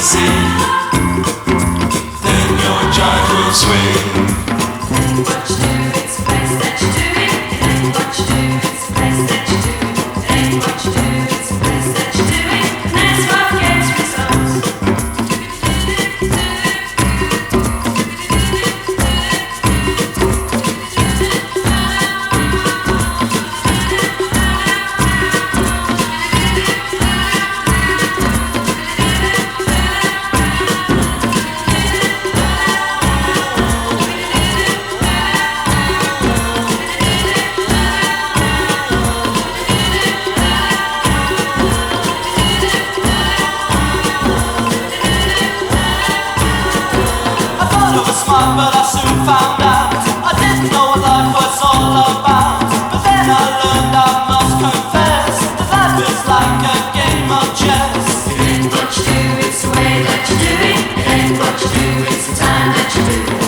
see, then your judge will swing. but I soon found out I didn't know what life was all about. But then I learned I must confess that life is like a game of chess. What you do, it's the way that you do it. What you do, it's the time that you do.